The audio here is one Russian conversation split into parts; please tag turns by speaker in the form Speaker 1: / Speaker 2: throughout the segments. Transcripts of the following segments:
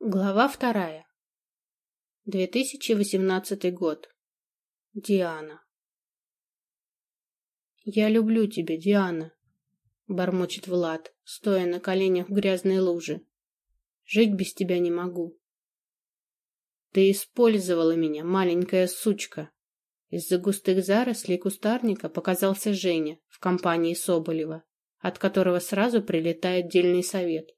Speaker 1: Глава вторая. 2018 год. Диана. «Я люблю тебя, Диана», — бормочет Влад, стоя на коленях в грязной луже. «Жить без тебя не могу». «Ты использовала меня, маленькая сучка». Из-за густых зарослей кустарника показался Женя в компании Соболева, от которого сразу прилетает дельный совет.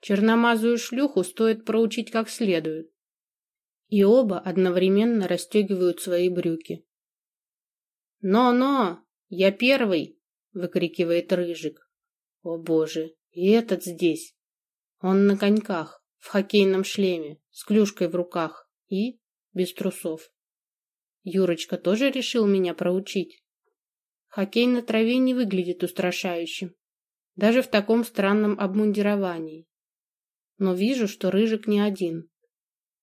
Speaker 1: Черномазую шлюху стоит проучить как следует. И оба одновременно расстегивают свои брюки. «Но-но! Я первый!» — выкрикивает Рыжик. «О боже! И этот здесь!» Он на коньках, в хоккейном шлеме, с клюшкой в руках и без трусов. Юрочка тоже решил меня проучить. Хоккей на траве не выглядит устрашающим, даже в таком странном обмундировании но вижу, что Рыжик не один.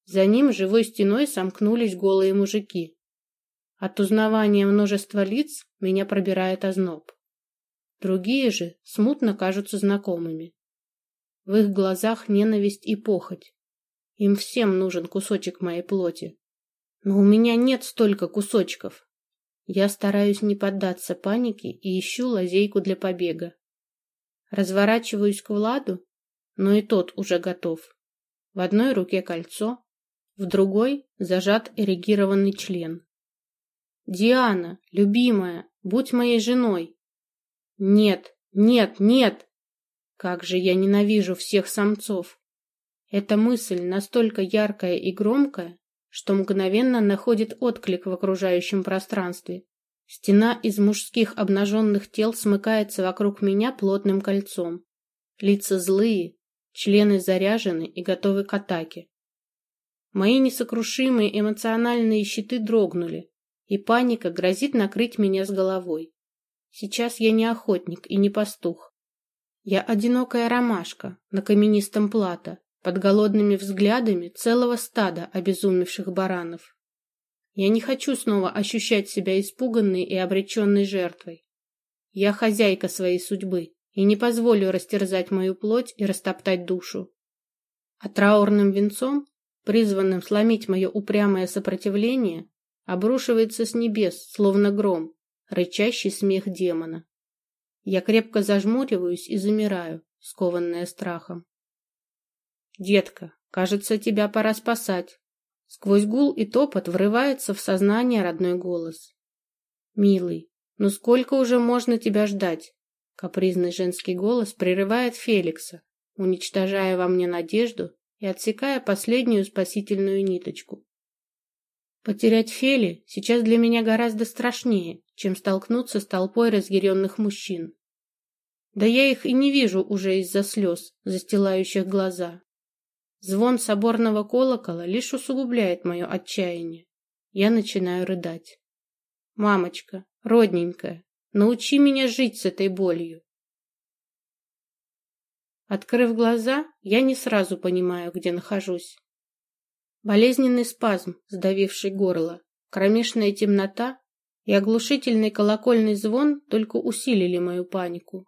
Speaker 1: За ним живой стеной сомкнулись голые мужики. От узнавания множества лиц меня пробирает озноб. Другие же смутно кажутся знакомыми. В их глазах ненависть и похоть. Им всем нужен кусочек моей плоти. Но у меня нет столько кусочков. Я стараюсь не поддаться панике и ищу лазейку для побега. Разворачиваюсь к Владу но и тот уже готов. В одной руке кольцо, в другой зажат эрегированный член. «Диана, любимая, будь моей женой!» «Нет, нет, нет!» Как же я ненавижу всех самцов! Эта мысль настолько яркая и громкая, что мгновенно находит отклик в окружающем пространстве. Стена из мужских обнаженных тел смыкается вокруг меня плотным кольцом. Лица злые, Члены заряжены и готовы к атаке. Мои несокрушимые эмоциональные щиты дрогнули, и паника грозит накрыть меня с головой. Сейчас я не охотник и не пастух. Я одинокая ромашка на каменистом плато, под голодными взглядами целого стада обезумевших баранов. Я не хочу снова ощущать себя испуганной и обреченной жертвой. Я хозяйка своей судьбы и не позволю растерзать мою плоть и растоптать душу. А траурным венцом, призванным сломить мое упрямое сопротивление, обрушивается с небес, словно гром, рычащий смех демона. Я крепко зажмуриваюсь и замираю, скованная страхом. «Детка, кажется, тебя пора спасать». Сквозь гул и топот врывается в сознание родной голос. «Милый, ну сколько уже можно тебя ждать? Капризный женский голос прерывает Феликса, уничтожая во мне надежду и отсекая последнюю спасительную ниточку. Потерять Фели сейчас для меня гораздо страшнее, чем столкнуться с толпой разъяренных мужчин. Да я их и не вижу уже из-за слез, застилающих глаза. Звон соборного колокола лишь усугубляет мое отчаяние. Я начинаю рыдать. «Мамочка, родненькая, Научи меня жить с этой болью. Открыв глаза, я не сразу понимаю, где нахожусь. Болезненный спазм, сдавивший горло, кромешная темнота и оглушительный колокольный звон только усилили мою панику.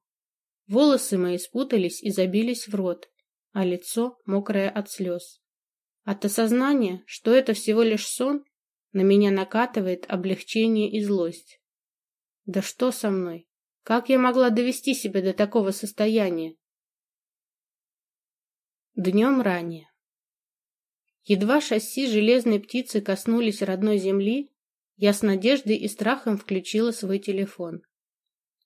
Speaker 1: Волосы мои спутались и забились в рот, а лицо мокрое от слез. От осознания, что это всего лишь сон, на меня накатывает облегчение и злость. Да что со мной? Как я могла довести себя до такого состояния? Днем ранее. Едва шасси железной птицы коснулись родной земли, я с надеждой и страхом включила свой телефон.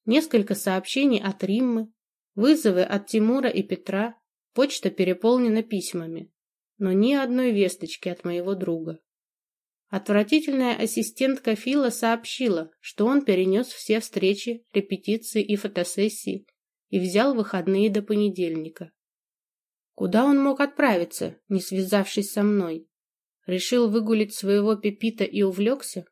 Speaker 1: Несколько сообщений от Риммы, вызовы от Тимура и Петра, почта переполнена письмами, но ни одной весточки от моего друга. Отвратительная ассистентка Фила сообщила, что он перенес все встречи, репетиции и фотосессии и взял выходные до понедельника. Куда он мог отправиться, не связавшись со мной? Решил выгулить своего Пепита и увлекся?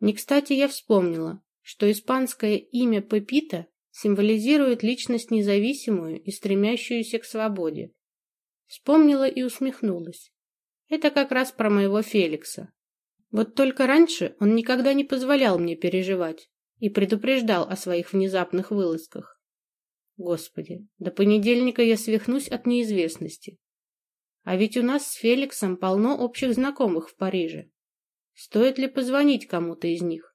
Speaker 1: Не кстати я вспомнила, что испанское имя Пепита символизирует личность независимую и стремящуюся к свободе. Вспомнила и усмехнулась. Это как раз про моего Феликса. Вот только раньше он никогда не позволял мне переживать и предупреждал о своих внезапных вылазках. Господи, до понедельника я свихнусь от неизвестности. А ведь у нас с Феликсом полно общих знакомых в Париже. Стоит ли позвонить кому-то из них?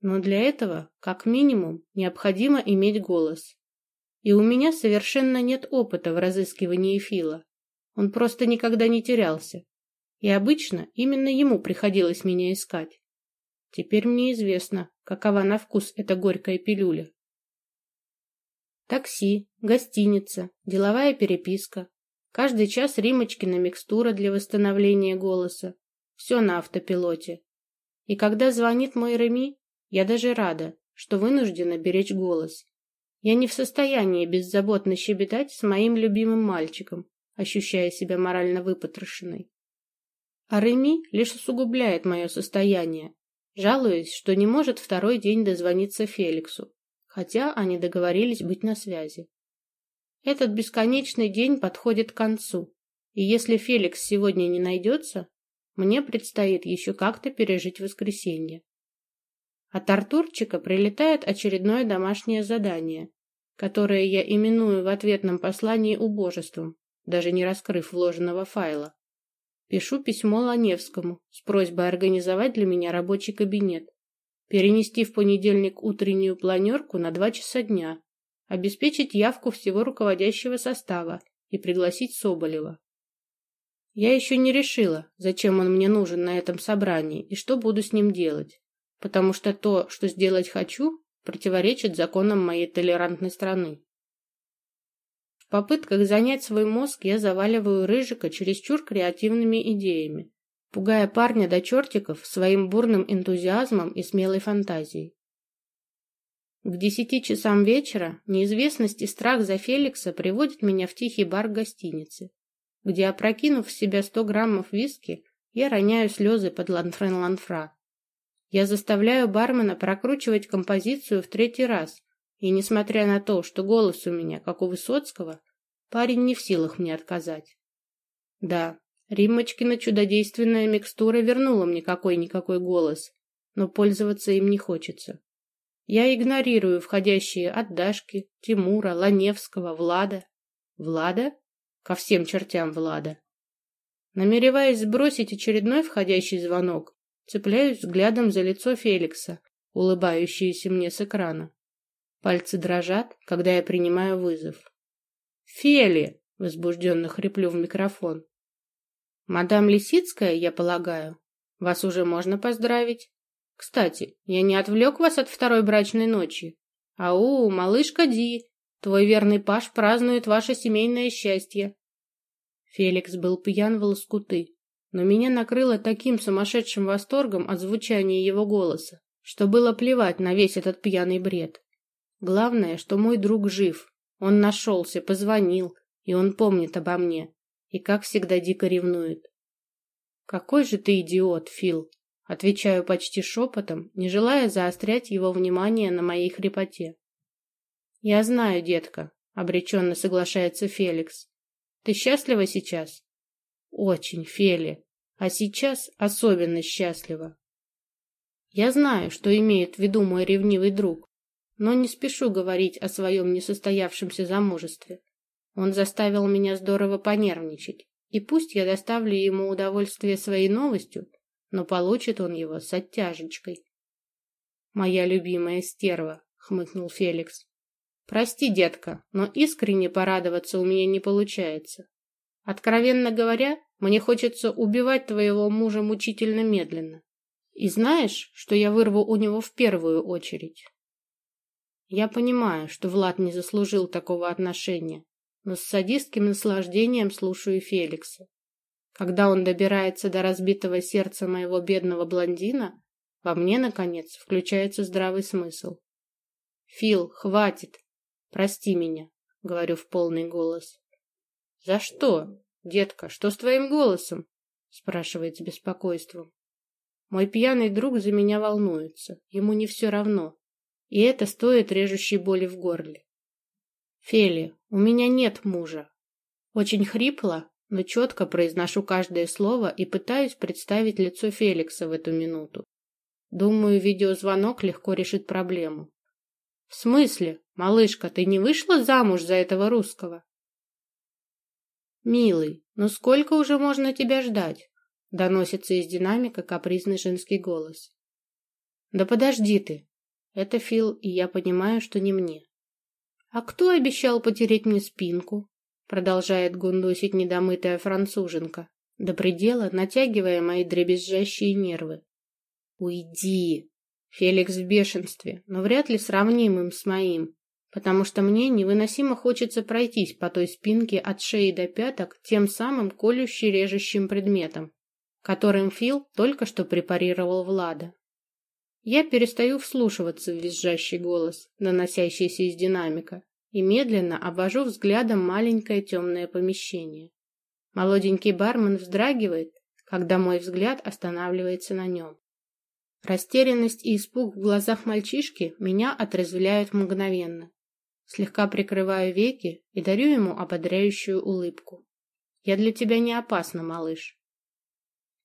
Speaker 1: Но для этого, как минимум, необходимо иметь голос. И у меня совершенно нет опыта в разыскивании Фила. Он просто никогда не терялся. И обычно именно ему приходилось меня искать. Теперь мне известно, какова на вкус эта горькая пилюля. Такси, гостиница, деловая переписка. Каждый час Римочкина микстура для восстановления голоса. Все на автопилоте. И когда звонит мой Реми, я даже рада, что вынуждена беречь голос. Я не в состоянии беззаботно щебетать с моим любимым мальчиком, ощущая себя морально выпотрошенной. А Реми лишь усугубляет мое состояние, жалуясь, что не может второй день дозвониться Феликсу, хотя они договорились быть на связи. Этот бесконечный день подходит к концу, и если Феликс сегодня не найдется, мне предстоит еще как-то пережить воскресенье. От Артурчика прилетает очередное домашнее задание, которое я именую в ответном послании убожеством, даже не раскрыв вложенного файла. Пишу письмо Ланевскому с просьбой организовать для меня рабочий кабинет, перенести в понедельник утреннюю планерку на два часа дня, обеспечить явку всего руководящего состава и пригласить Соболева. Я еще не решила, зачем он мне нужен на этом собрании и что буду с ним делать потому что то, что сделать хочу, противоречит законам моей толерантной страны. В попытках занять свой мозг я заваливаю Рыжика чересчур креативными идеями, пугая парня до чертиков своим бурным энтузиазмом и смелой фантазией. К десяти часам вечера неизвестность и страх за Феликса приводят меня в тихий бар гостиницы, где, опрокинув в себя сто граммов виски, я роняю слезы под ланфрен-ланфра. Я заставляю бармена прокручивать композицию в третий раз, и, несмотря на то, что голос у меня, как у Высоцкого, парень не в силах мне отказать. Да, Риммочкина чудодейственная микстура вернула мне какой-никакой голос, но пользоваться им не хочется. Я игнорирую входящие от Дашки, Тимура, Ланевского, Влада. Влада? Ко всем чертям Влада. Намереваясь сбросить очередной входящий звонок, Цепляюсь взглядом за лицо Феликса, улыбающееся мне с экрана. Пальцы дрожат, когда я принимаю вызов. «Фели!» — возбужденно хриплю в микрофон. «Мадам Лисицкая, я полагаю. Вас уже можно поздравить. Кстати, я не отвлек вас от второй брачной ночи. Ау, малышка Ди, твой верный Паш празднует ваше семейное счастье». Феликс был пьян в лоскуты но меня накрыло таким сумасшедшим восторгом от звучания его голоса, что было плевать на весь этот пьяный бред. Главное, что мой друг жив, он нашелся, позвонил, и он помнит обо мне, и, как всегда, дико ревнует. «Какой же ты идиот, Фил!» Отвечаю почти шепотом, не желая заострять его внимание на моей хрипоте. «Я знаю, детка», — обреченно соглашается Феликс. «Ты счастлива сейчас?» Очень, Фели. А сейчас особенно счастлива. Я знаю, что имеет в виду мой ревнивый друг, но не спешу говорить о своем несостоявшемся замужестве. Он заставил меня здорово понервничать, и пусть я доставлю ему удовольствие своей новостью, но получит он его с оттяжечкой. «Моя любимая стерва», — хмыкнул Феликс. «Прости, детка, но искренне порадоваться у меня не получается. Откровенно говоря, мне хочется убивать твоего мужа мучительно медленно. И знаешь, что я вырву у него в первую очередь? Я понимаю, что Влад не заслужил такого отношения, но с садистским наслаждением слушаю Феликса. Когда он добирается до разбитого сердца моего бедного блондина, во мне, наконец, включается здравый смысл. «Фил, хватит! Прости меня», — говорю в полный голос. «За что? Детка, что с твоим голосом?» спрашивает с беспокойством. Мой пьяный друг за меня волнуется. Ему не все равно. И это стоит режущей боли в горле. Фели, у меня нет мужа. Очень хрипло, но четко произношу каждое слово и пытаюсь представить лицо Феликса в эту минуту. Думаю, видеозвонок легко решит проблему. В смысле, малышка, ты не вышла замуж за этого русского? «Милый, «Ну сколько уже можно тебя ждать?» — доносится из динамика капризный женский голос. «Да подожди ты!» Это Фил, и я понимаю, что не мне. «А кто обещал потереть мне спинку?» Продолжает гундосить недомытая француженка, до предела натягивая мои дребезжащие нервы. «Уйди!» Феликс в бешенстве, но вряд ли сравнимым с моим, потому что мне невыносимо хочется пройтись по той спинке от шеи до пяток тем самым колюще-режущим предметом, которым Фил только что препарировал Влада. Я перестаю вслушиваться в визжащий голос, доносящийся из динамика, и медленно обвожу взглядом маленькое темное помещение. Молоденький бармен вздрагивает, когда мой взгляд останавливается на нем. Растерянность и испуг в глазах мальчишки меня отрезвляют мгновенно. Слегка прикрываю веки и дарю ему ободряющую улыбку. «Я для тебя не опасна, малыш».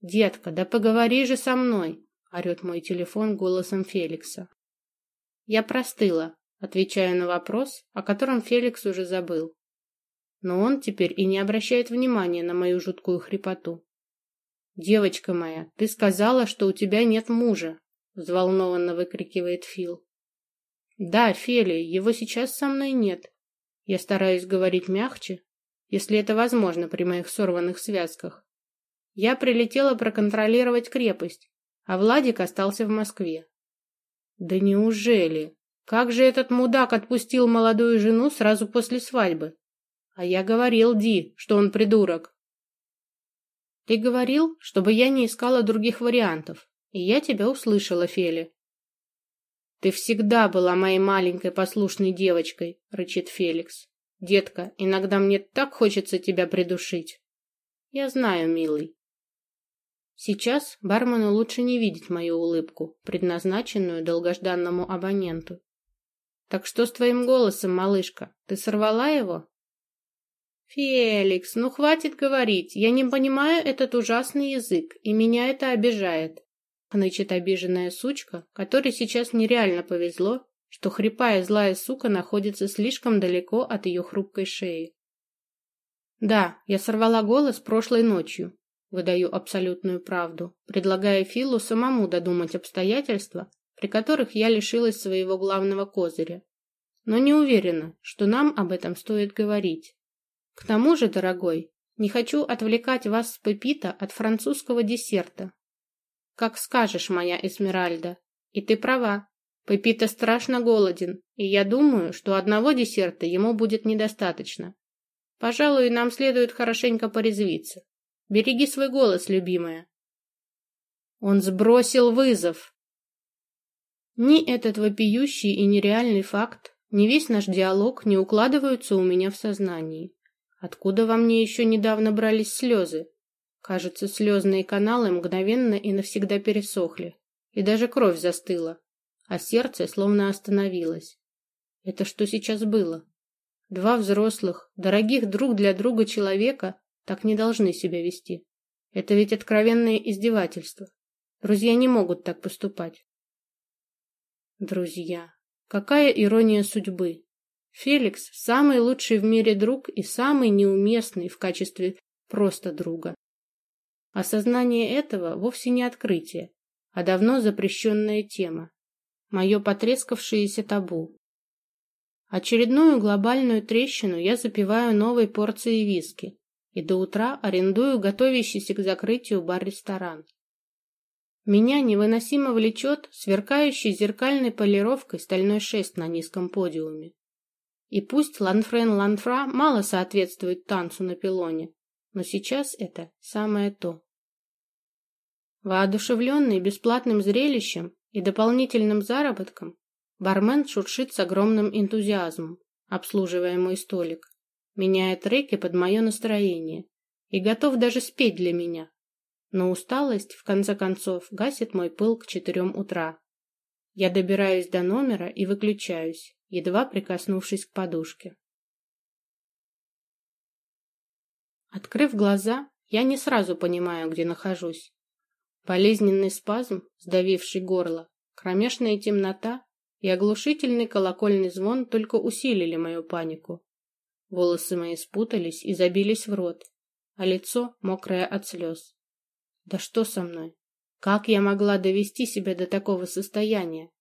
Speaker 1: «Детка, да поговори же со мной!» — орет мой телефон голосом Феликса. Я простыла, отвечая на вопрос, о котором Феликс уже забыл. Но он теперь и не обращает внимания на мою жуткую хрипоту. «Девочка моя, ты сказала, что у тебя нет мужа!» — взволнованно выкрикивает Фил. Да, Фели, его сейчас со мной нет. Я стараюсь говорить мягче, если это возможно при моих сорванных связках. Я прилетела проконтролировать крепость, а Владик остался в Москве. Да неужели? Как же этот мудак отпустил молодую жену сразу после свадьбы? А я говорил, Ди, что он придурок. Ты говорил, чтобы я не искала других вариантов, и я тебя услышала, Фели. «Ты всегда была моей маленькой послушной девочкой», — рычит Феликс. «Детка, иногда мне так хочется тебя придушить». «Я знаю, милый». Сейчас бармену лучше не видеть мою улыбку, предназначенную долгожданному абоненту. «Так что с твоим голосом, малышка? Ты сорвала его?» «Феликс, ну хватит говорить. Я не понимаю этот ужасный язык, и меня это обижает хнычет обиженная сучка, которой сейчас нереально повезло, что хрипая злая сука находится слишком далеко от ее хрупкой шеи. Да, я сорвала голос прошлой ночью, выдаю абсолютную правду, предлагая Филу самому додумать обстоятельства, при которых я лишилась своего главного козыря. Но не уверена, что нам об этом стоит говорить. К тому же, дорогой, не хочу отвлекать вас с Пепита от французского десерта, как скажешь, моя Эсмеральда. И ты права. Пепита страшно голоден, и я думаю, что одного десерта ему будет недостаточно. Пожалуй, нам следует хорошенько порезвиться. Береги свой голос, любимая. Он сбросил вызов. Ни этот вопиющий и нереальный факт, ни весь наш диалог не укладываются у меня в сознании. Откуда во мне еще недавно брались слезы? Кажется, слезные каналы мгновенно и навсегда пересохли, и даже кровь застыла, а сердце словно остановилось. Это что сейчас было? Два взрослых, дорогих друг для друга человека так не должны себя вести. Это ведь откровенное издевательство. Друзья не могут так поступать. Друзья. Какая ирония судьбы. Феликс – самый лучший в мире друг и самый неуместный в качестве просто друга. Осознание этого вовсе не открытие, а давно запрещенная тема. Мое потрескавшееся табу. Очередную глобальную трещину я запиваю новой порцией виски и до утра арендую готовящийся к закрытию бар-ресторан. Меня невыносимо влечет сверкающий зеркальной полировкой стальной шест на низком подиуме. И пусть Ланфрен Ланфра мало соответствует танцу на пилоне, но сейчас это самое то. Воодушевленный бесплатным зрелищем и дополнительным заработком, бармен шуршит с огромным энтузиазмом, обслуживая мой столик, меняет треки под мое настроение и готов даже спеть для меня. Но усталость, в конце концов, гасит мой пыл к четырем утра. Я добираюсь до номера и выключаюсь, едва прикоснувшись к подушке. Открыв глаза, я не сразу понимаю, где нахожусь. Болезненный спазм, сдавивший горло, кромешная темнота и оглушительный колокольный звон только усилили мою панику. Волосы мои спутались и забились в рот, а лицо мокрое от слез. Да что со мной? Как я могла довести себя до такого состояния?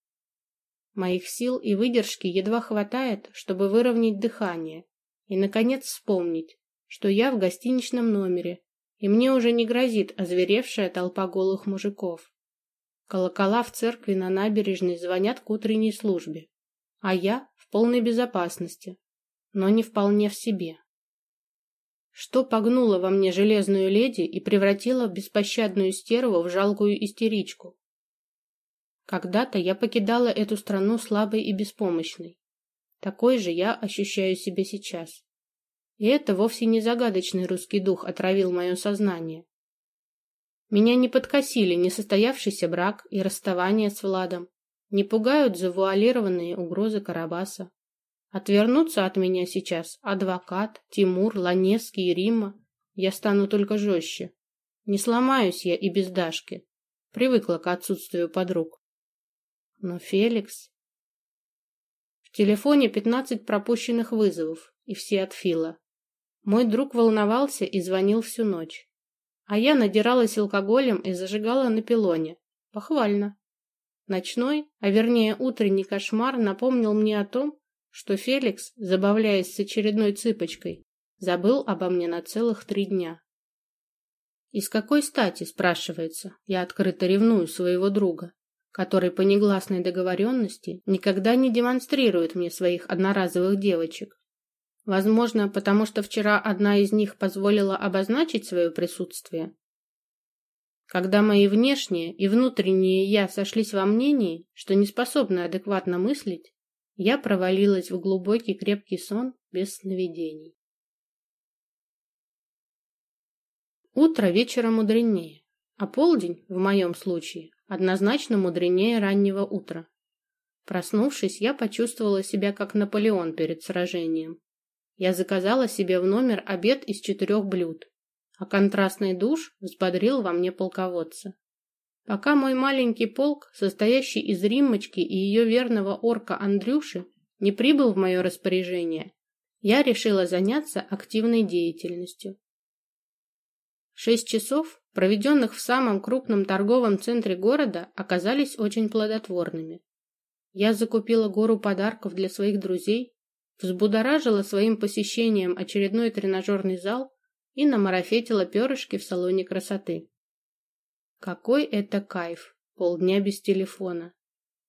Speaker 1: Моих сил и выдержки едва хватает, чтобы выровнять дыхание и, наконец, вспомнить, что я в гостиничном номере, и мне уже не грозит озверевшая толпа голых мужиков. Колокола в церкви на набережной звонят к утренней службе, а я в полной безопасности, но не вполне в себе. Что погнуло во мне железную леди и превратило беспощадную стерву в жалкую истеричку? Когда-то я покидала эту страну слабой и беспомощной. Такой же я ощущаю себя сейчас. И это вовсе не загадочный русский дух отравил мое сознание. Меня не подкосили несостоявшийся брак и расставание с Владом, не пугают завуалированные угрозы Карабаса. Отвернуться от меня сейчас адвокат, Тимур, Ланевский и Римма. Я стану только жестче. Не сломаюсь я и без Дашки. Привыкла к отсутствию подруг. Но Феликс... В телефоне пятнадцать пропущенных вызовов, и все от Фила. Мой друг волновался и звонил всю ночь. А я надиралась алкоголем и зажигала на пилоне. Похвально. Ночной, а вернее утренний кошмар напомнил мне о том, что Феликс, забавляясь с очередной цыпочкой, забыл обо мне на целых три дня. И с какой стати, спрашивается, я открыто ревную своего друга, который по негласной договоренности никогда не демонстрирует мне своих одноразовых девочек, Возможно, потому что вчера одна из них позволила обозначить свое присутствие. Когда мои внешние и внутренние «я» сошлись во мнении, что не способны адекватно мыслить, я провалилась в глубокий крепкий сон без сновидений. Утро вечера мудренее, а полдень, в моем случае, однозначно мудренее раннего утра. Проснувшись, я почувствовала себя как Наполеон перед сражением. Я заказала себе в номер обед из четырех блюд, а контрастный душ взбодрил во мне полководца. Пока мой маленький полк, состоящий из Риммочки и ее верного орка Андрюши, не прибыл в мое распоряжение, я решила заняться активной деятельностью. Шесть часов, проведенных в самом крупном торговом центре города, оказались очень плодотворными. Я закупила гору подарков для своих друзей взбудоражила своим посещением очередной тренажерный зал и намарафетила перышки в салоне красоты. Какой это кайф! Полдня без телефона.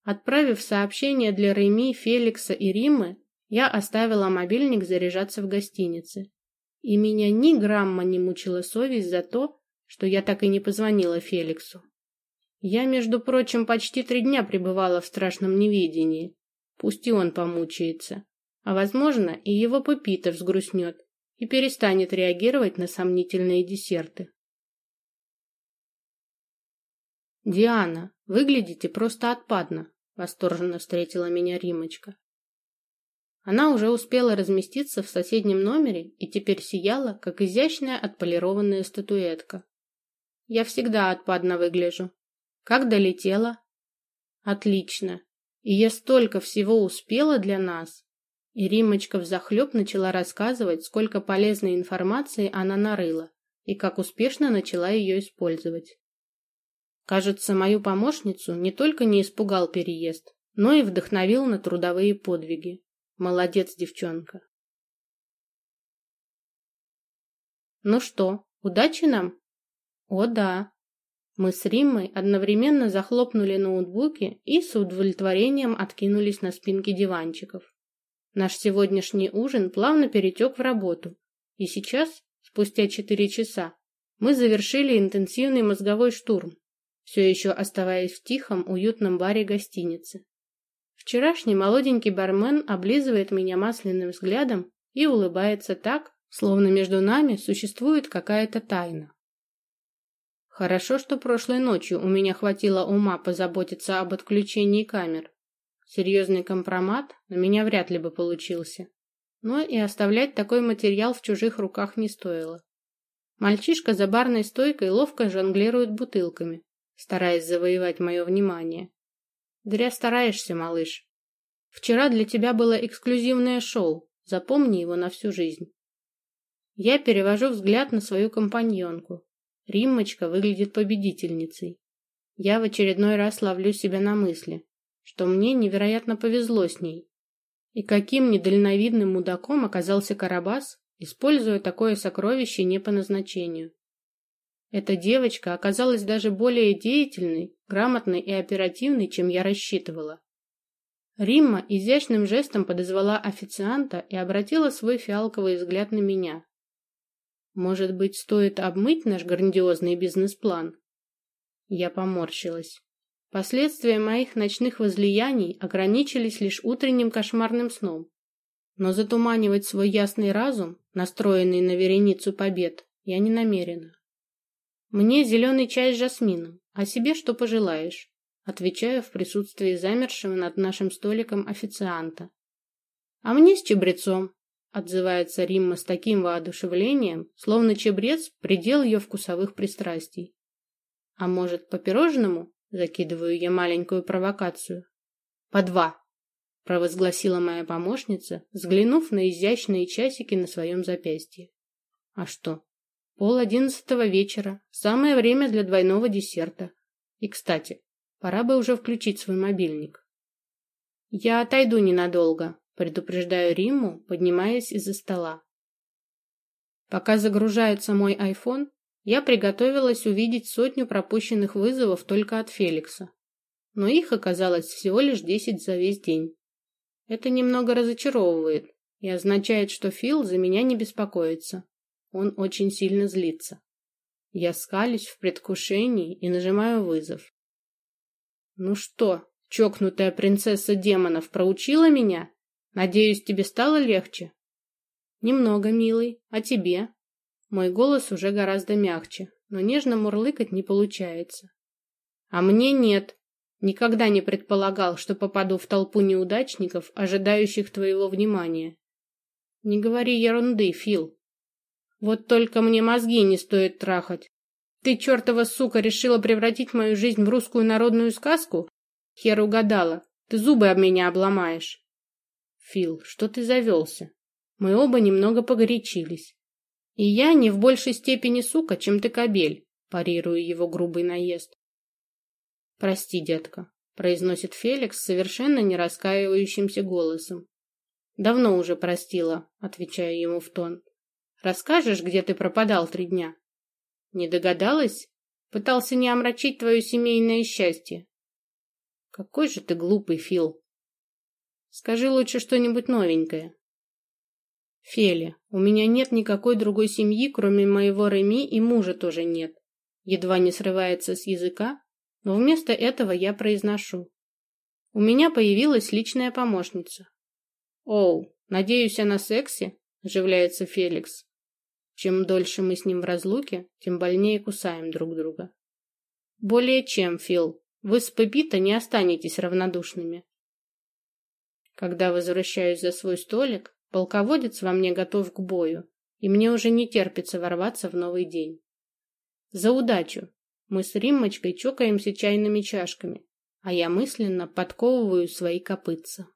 Speaker 1: Отправив сообщение для Реми, Феликса и Риммы, я оставила мобильник заряжаться в гостинице. И меня ни грамма не мучила совесть за то, что я так и не позвонила Феликсу. Я, между прочим, почти три дня пребывала в страшном неведении. Пусть и он помучается. А, возможно, и его пупита взгрустнет и перестанет реагировать на сомнительные десерты. «Диана, выглядите просто отпадно», — восторженно встретила меня Римочка. Она уже успела разместиться в соседнем номере и теперь сияла, как изящная отполированная статуэтка. «Я всегда отпадно выгляжу. Как долетела?» «Отлично. И я столько всего успела для нас. И Римочка взахлеб начала рассказывать, сколько полезной информации она нарыла и как успешно начала ее использовать. Кажется, мою помощницу не только не испугал переезд, но и вдохновил на трудовые подвиги. Молодец, девчонка. Ну что, удачи нам? О, да. Мы с Риммой одновременно захлопнули ноутбуки и с удовлетворением откинулись на спинки диванчиков. Наш сегодняшний ужин плавно перетек в работу, и сейчас, спустя четыре часа, мы завершили интенсивный мозговой штурм, все еще оставаясь в тихом, уютном баре гостиницы. Вчерашний молоденький бармен облизывает меня масляным взглядом и улыбается так, словно между нами существует какая-то тайна. Хорошо, что прошлой ночью у меня хватило ума позаботиться об отключении камер. Серьезный компромат на меня вряд ли бы получился. Но и оставлять такой материал в чужих руках не стоило. Мальчишка за барной стойкой ловко жонглирует бутылками, стараясь завоевать мое внимание. Зря стараешься, малыш. Вчера для тебя было эксклюзивное шоу, запомни его на всю жизнь. Я перевожу взгляд на свою компаньонку. Риммочка выглядит победительницей. Я в очередной раз ловлю себя на мысли, что мне невероятно повезло с ней. И каким недальновидным мудаком оказался Карабас, используя такое сокровище не по назначению. Эта девочка оказалась даже более деятельной, грамотной и оперативной, чем я рассчитывала. Римма изящным жестом подозвала официанта и обратила свой фиалковый взгляд на меня. Может быть, стоит обмыть наш грандиозный бизнес-план? Я поморщилась. Последствия моих ночных возлияний ограничились лишь утренним кошмарным сном. Но затуманивать свой ясный разум, настроенный на вереницу побед, я не намерена. Мне зеленый чай с жасмином, а себе что пожелаешь, отвечаю в присутствии замершего над нашим столиком официанта. А мне с чебрецом, отзывается Римма с таким воодушевлением, словно чебрец – предел ее вкусовых пристрастий. А может, по пирожному? Закидываю я маленькую провокацию. По два, провозгласила моя помощница, взглянув на изящные часики на своем запястье. А что? Пол одиннадцатого вечера, самое время для двойного десерта. И, кстати, пора бы уже включить свой мобильник. Я отойду ненадолго, предупреждаю Римму, поднимаясь из-за стола. Пока загружается мой iPhone, я приготовилась увидеть сотню пропущенных вызовов только от Феликса. Но их оказалось всего лишь десять за весь день. Это немного разочаровывает и означает, что Фил за меня не беспокоится. Он очень сильно злится. Я скалюсь в предвкушении и нажимаю вызов. «Ну что, чокнутая принцесса демонов проучила меня? Надеюсь, тебе стало легче?» «Немного, милый. А тебе?» Мой голос уже гораздо мягче, но нежно мурлыкать не получается. А мне нет. Никогда не предполагал, что попаду в толпу неудачников, ожидающих твоего внимания. Не говори ерунды, Фил. Вот только мне мозги не стоит трахать. Ты, чертова сука, решила превратить мою жизнь в русскую народную сказку? Хер угадала. Ты зубы об меня обломаешь. Фил, что ты завелся? Мы оба немного погорячились. И я не в большей степени сука, чем ты кобель, парирую его грубый наезд. Прости, детка, произносит Феликс совершенно не раскаивающимся голосом. Давно уже простила, отвечаю ему в тон. Расскажешь, где ты пропадал три дня? Не догадалась? Пытался не омрачить твое семейное счастье. Какой же ты глупый, Фил. Скажи лучше что-нибудь новенькое. Феля, у меня нет никакой другой семьи, кроме моего Реми, и мужа тоже нет. Едва не срывается с языка, но вместо этого я произношу. У меня появилась личная помощница. Оу, надеюсь, она секси? Оживляется Феликс. Чем дольше мы с ним в разлуке, тем больнее кусаем друг друга. Более чем, Фил. Вы с Пепито не останетесь равнодушными. Когда возвращаюсь за свой столик, Полководец во мне готов к бою, и мне уже не терпится ворваться в новый день. За удачу! Мы с Риммочкой чокаемся чайными чашками, а я мысленно подковываю свои копытца.